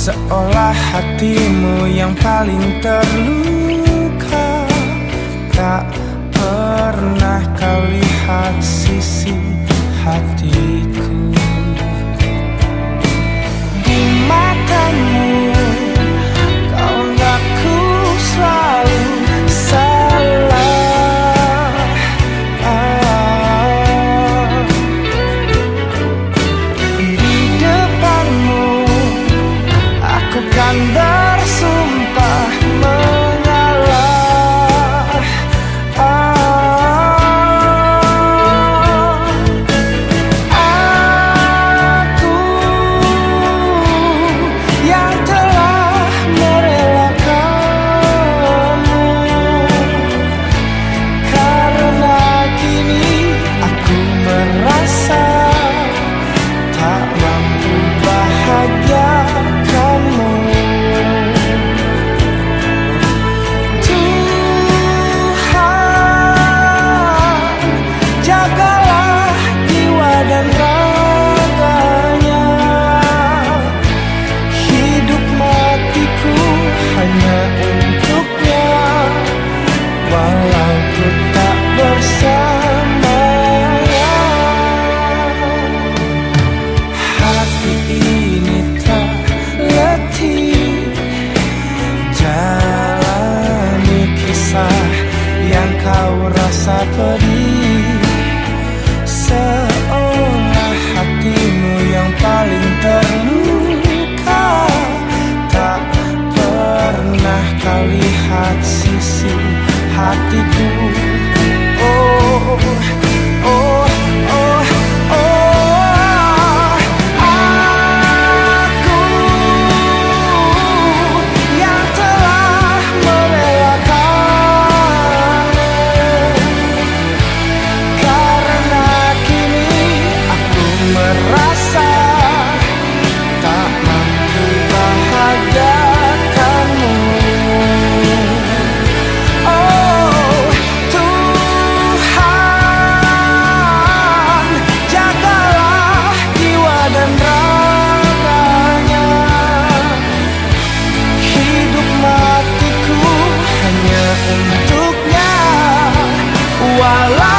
Seolah hatimu yang paling terluka. Tak pernah kau lihat sisi hatiku. Di matamu rasa pedih. Seolah hatimu yang paling terluka. Tak pernah kau lihat sisi hatiku. Oh while I